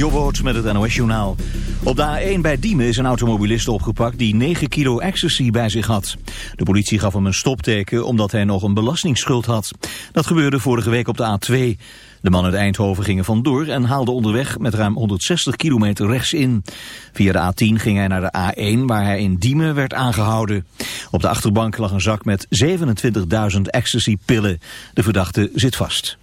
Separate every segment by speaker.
Speaker 1: Jobboot met het NOS-journaal. Op de A1 bij Diemen is een automobilist opgepakt die 9 kilo ecstasy bij zich had. De politie gaf hem een stopteken omdat hij nog een belastingsschuld had. Dat gebeurde vorige week op de A2. De man uit Eindhoven ging er vandoor en haalde onderweg met ruim 160 kilometer rechts in. Via de A10 ging hij naar de A1 waar hij in Diemen werd aangehouden. Op de achterbank lag een zak met 27.000 ecstasy-pillen. De verdachte zit vast.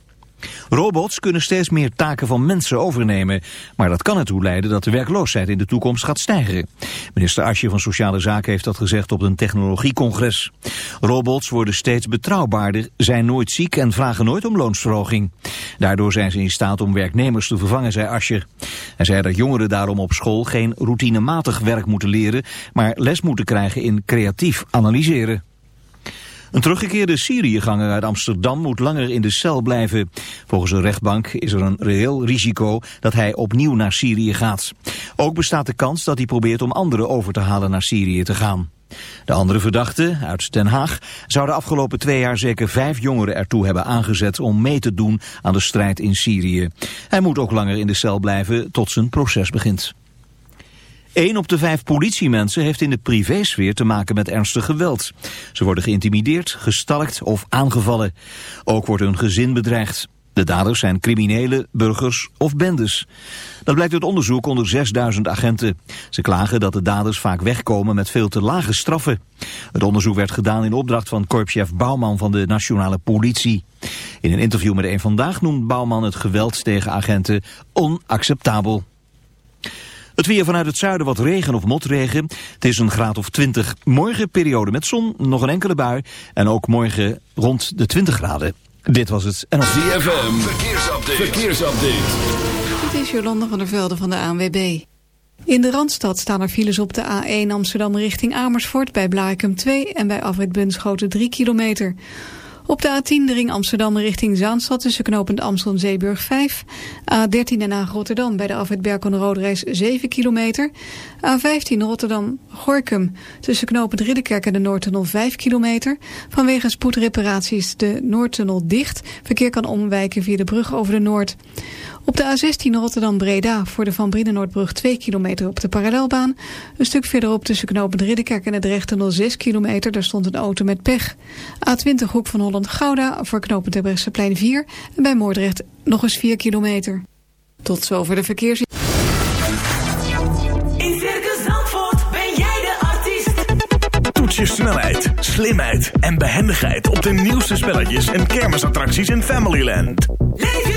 Speaker 1: Robots kunnen steeds meer taken van mensen overnemen. Maar dat kan ertoe leiden dat de werkloosheid in de toekomst gaat stijgen. Minister Asje van Sociale Zaken heeft dat gezegd op een technologiecongres. Robots worden steeds betrouwbaarder, zijn nooit ziek en vragen nooit om loonsverhoging. Daardoor zijn ze in staat om werknemers te vervangen, zei Asje. Hij zei dat jongeren daarom op school geen routinematig werk moeten leren... maar les moeten krijgen in creatief analyseren. Een teruggekeerde Syriëganger uit Amsterdam moet langer in de cel blijven. Volgens een rechtbank is er een reëel risico dat hij opnieuw naar Syrië gaat. Ook bestaat de kans dat hij probeert om anderen over te halen naar Syrië te gaan. De andere verdachte, uit Den Haag, zou de afgelopen twee jaar zeker vijf jongeren ertoe hebben aangezet om mee te doen aan de strijd in Syrië. Hij moet ook langer in de cel blijven tot zijn proces begint. Een op de vijf politiemensen heeft in de privésfeer te maken met ernstig geweld. Ze worden geïntimideerd, gestalkt of aangevallen. Ook wordt hun gezin bedreigd. De daders zijn criminelen, burgers of bendes. Dat blijkt uit onderzoek onder 6000 agenten. Ze klagen dat de daders vaak wegkomen met veel te lage straffen. Het onderzoek werd gedaan in opdracht van korpschef Bouwman van de Nationale Politie. In een interview met Een Vandaag noemt Bouwman het geweld tegen agenten onacceptabel. Het weer vanuit het zuiden wat regen of motregen. Het is een graad of 20. Morgen periode met zon, nog een enkele bui. En ook morgen rond de 20 graden. Dit was het.
Speaker 2: En ZFM, verkeersupdate. verkeersupdate.
Speaker 3: Dit is Jolanda van der Velde van de ANWB. In de Randstad staan er files op de A1 Amsterdam richting Amersfoort... bij Blarikum 2 en bij Afrit Bunschoten 3 kilometer... Op de A10 de ring Amsterdam richting Zaanstad tussen knooppunt Amstel en Zeeburg 5. A13 Den Haag Rotterdam bij de afwit Berkel Roodreis 7 kilometer. A15 Rotterdam Gorkum tussen knooppunt Ridderkerk en de Noordtunnel 5 kilometer. Vanwege spoedreparatie is de Noordtunnel dicht. Verkeer kan omwijken via de brug over de Noord. Op de A16 Rotterdam-Breda voor de Van Brienenoordbrug 2 kilometer op de parallelbaan. Een stuk verderop tussen knooppunt Ridderkerk en het Rechtenel 6 kilometer. Daar stond een auto met pech. A20 Hoek van Holland-Gouda voor knooppunt Terbrechtseplein 4. En bij Moordrecht nog eens 4 kilometer. Tot zover de verkeers...
Speaker 4: In Circus Zandvoort ben jij de artiest.
Speaker 2: Toets je snelheid, slimheid en behendigheid op de nieuwste spelletjes en kermisattracties in Familyland.
Speaker 4: Leef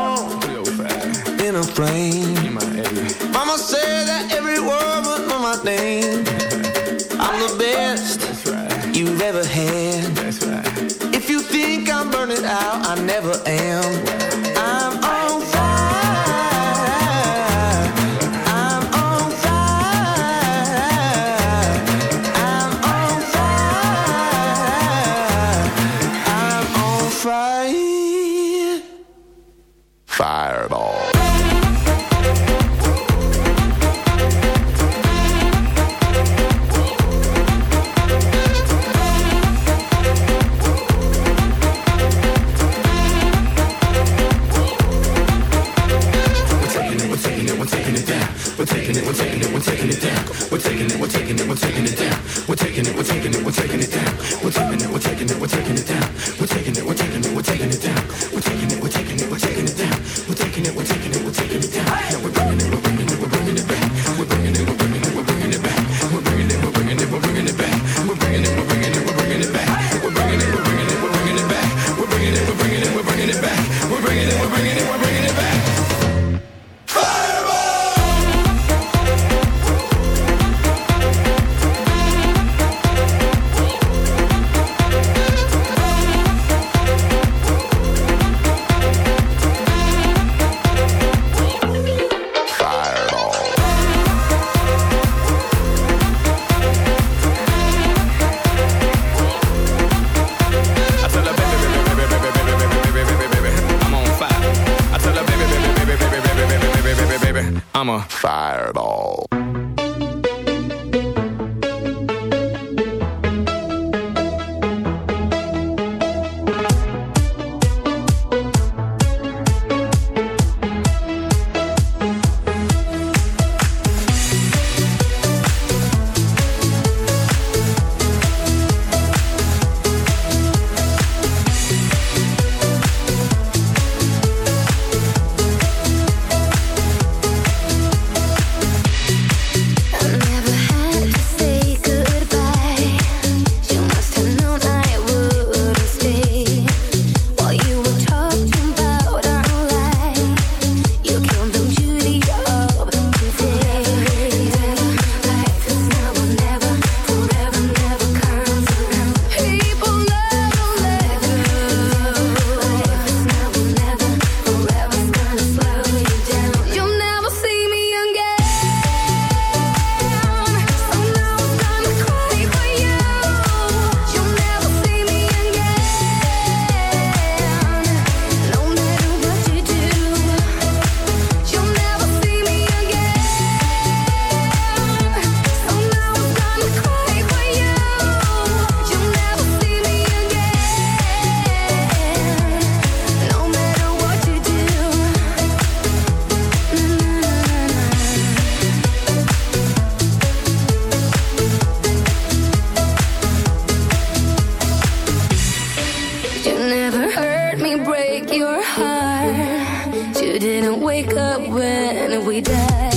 Speaker 5: fire.
Speaker 6: we
Speaker 7: did.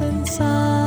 Speaker 7: Inside.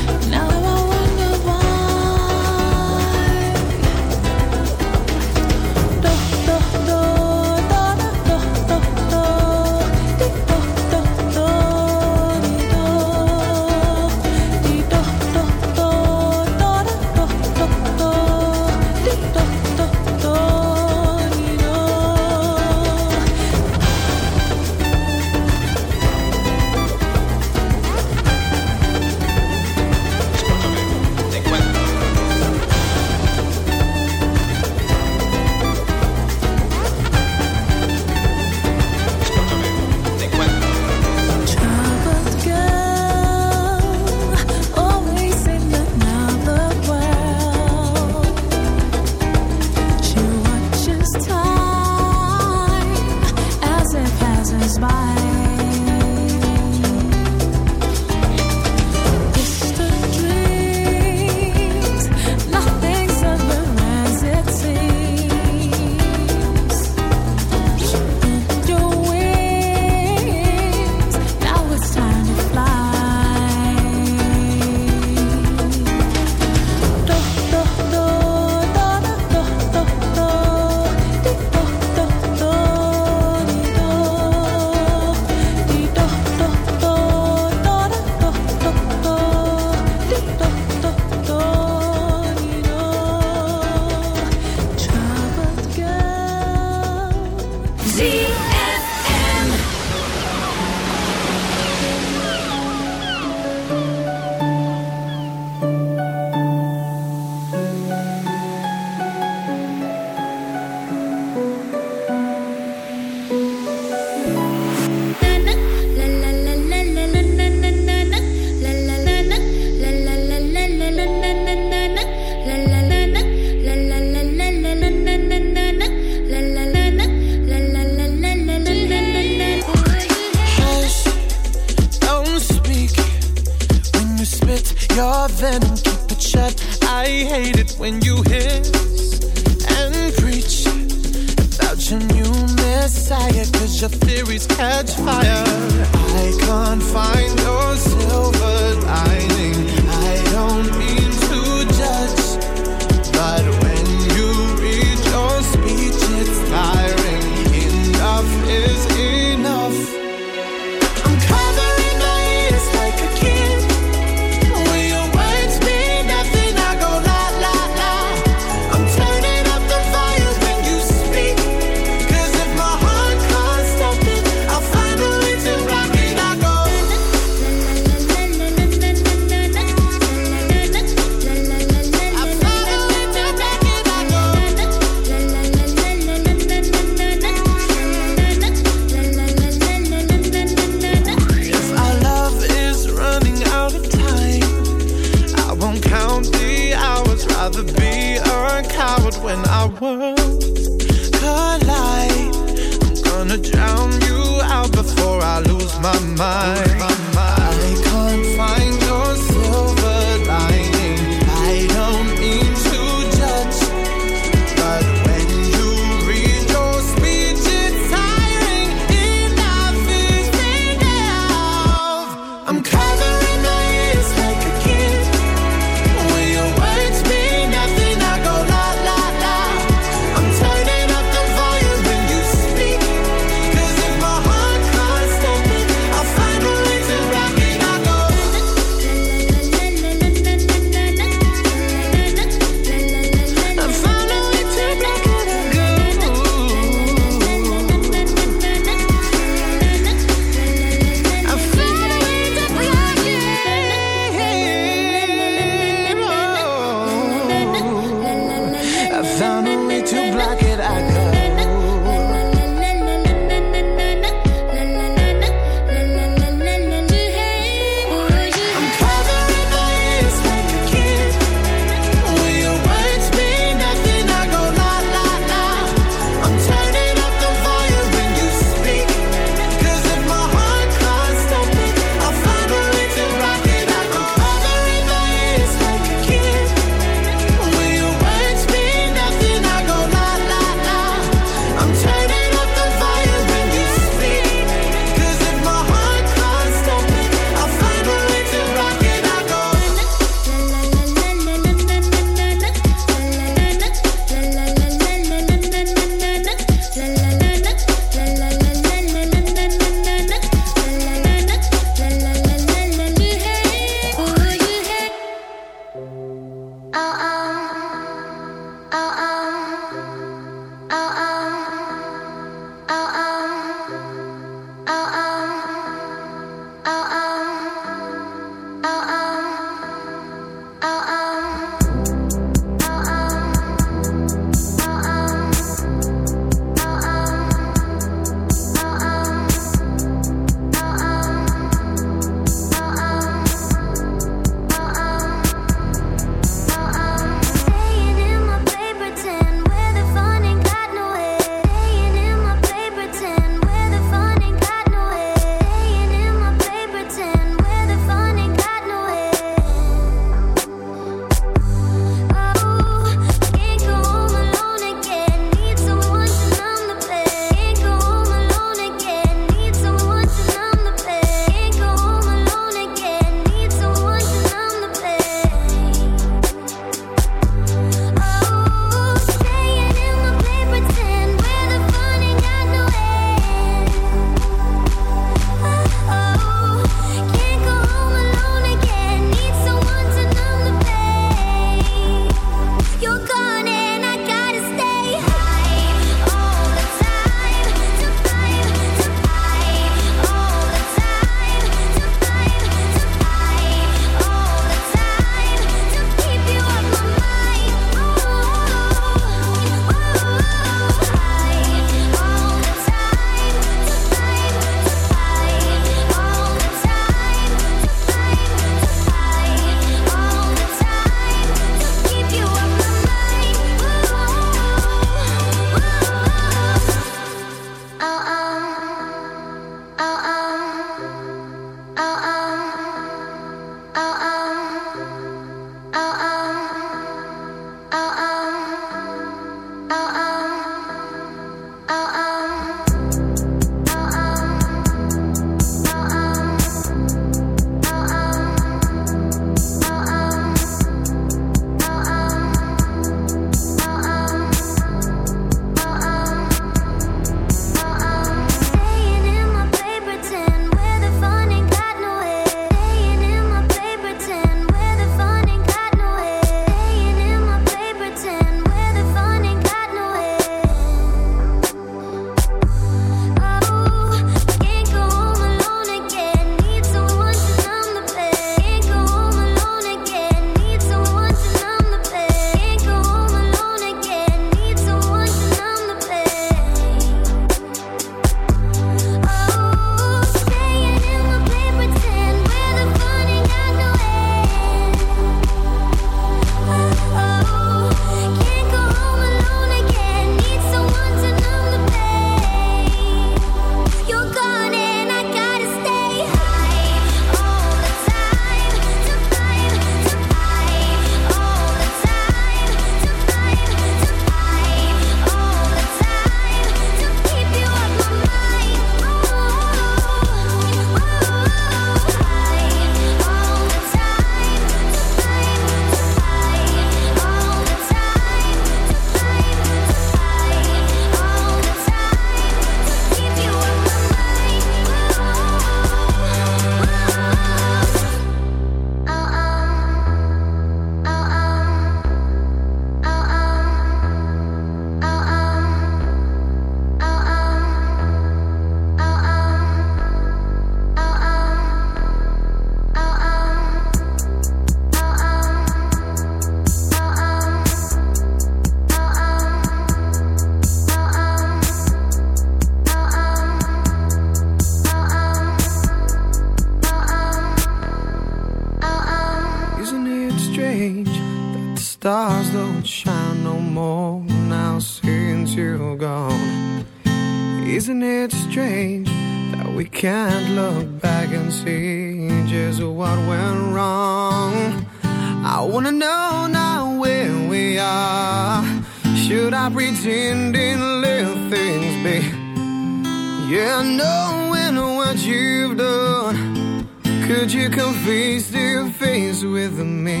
Speaker 8: Come face to face with me?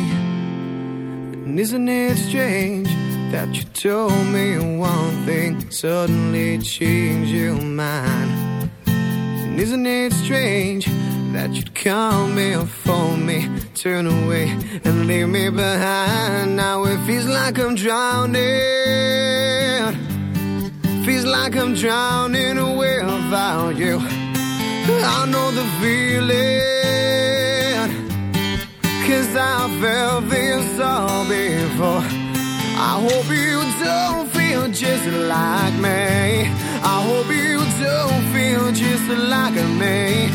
Speaker 8: And isn't it strange that you told me one thing, suddenly changed your mind? And isn't it strange that you'd call me or phone me, turn away and leave me behind? Now it feels like I'm drowning. Feels like I'm drowning without you. I know the feeling. Cause I felt this all before. I hope you don't feel just like me. I hope you don't feel just like me.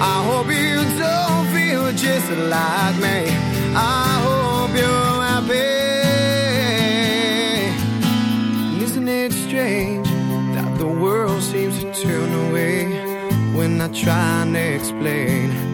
Speaker 8: I hope you don't feel just like me. I hope you're happy. Isn't it strange that the world seems to turn away when I try and explain?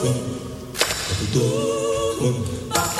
Speaker 9: Boom. Boom.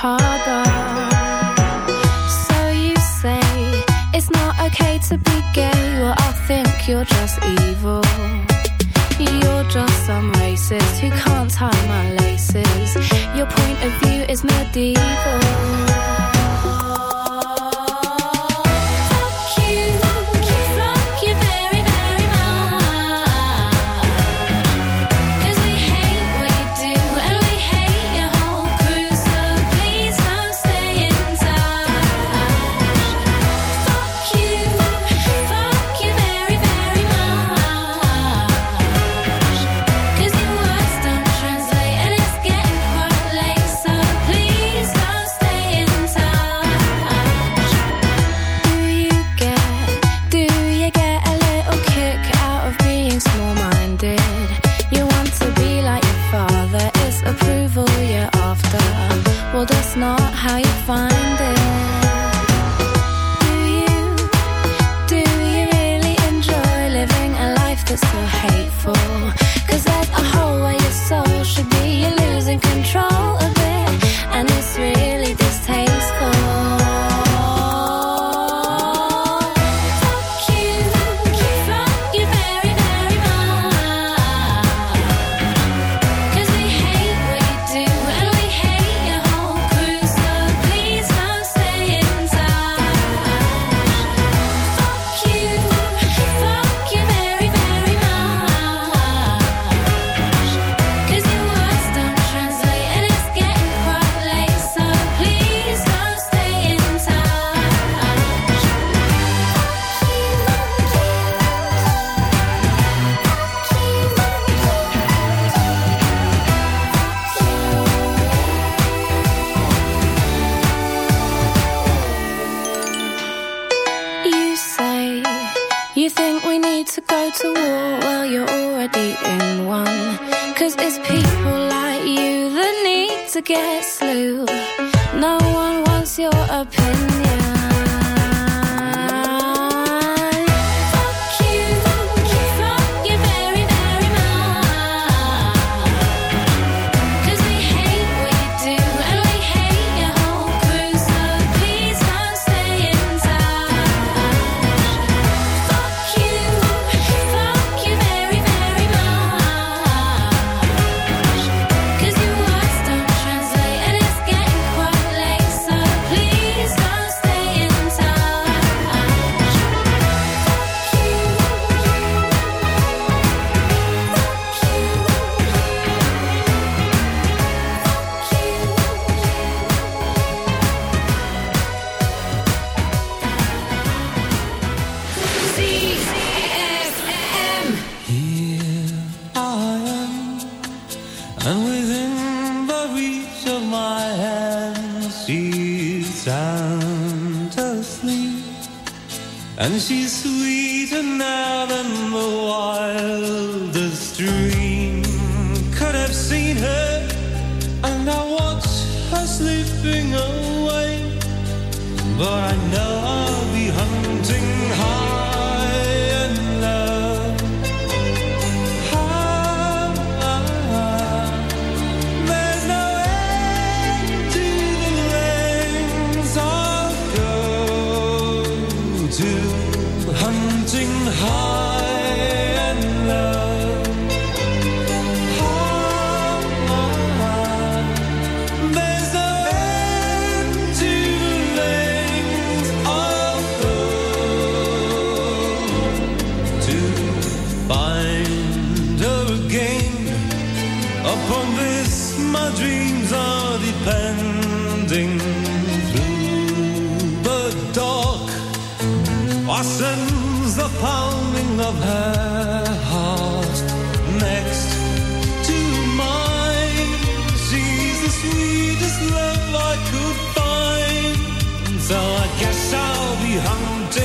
Speaker 6: Hatred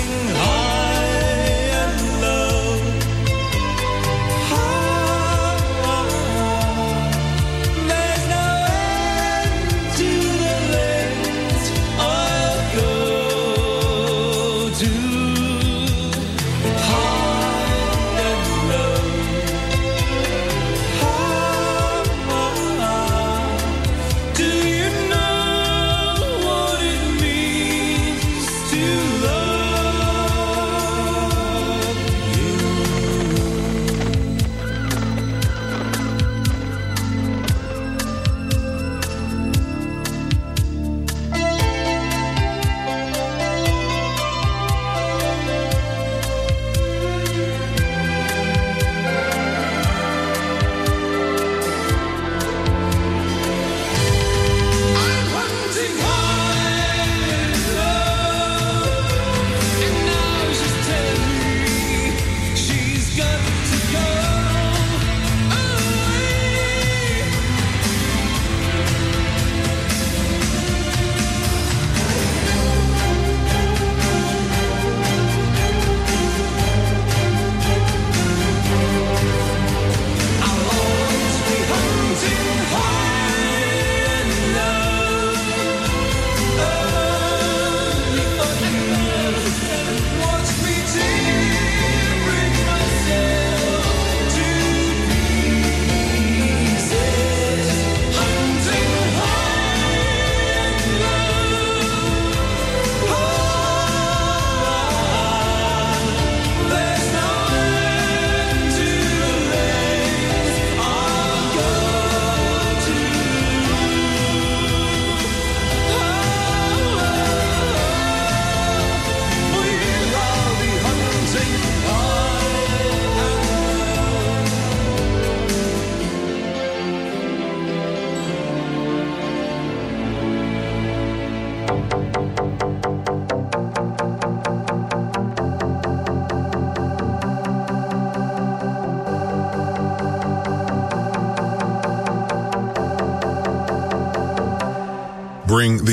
Speaker 10: hunting high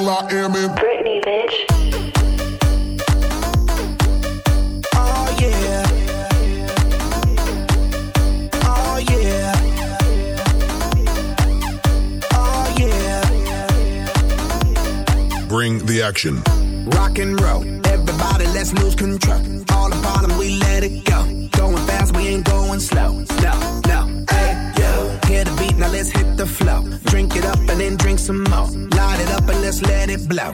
Speaker 11: with I Am in
Speaker 12: Britney, bitch.
Speaker 5: Oh yeah. Oh yeah. Oh yeah.
Speaker 11: Bring the action.
Speaker 5: Rock and roll. Everybody, let's lose control. All the bottom, we let it go.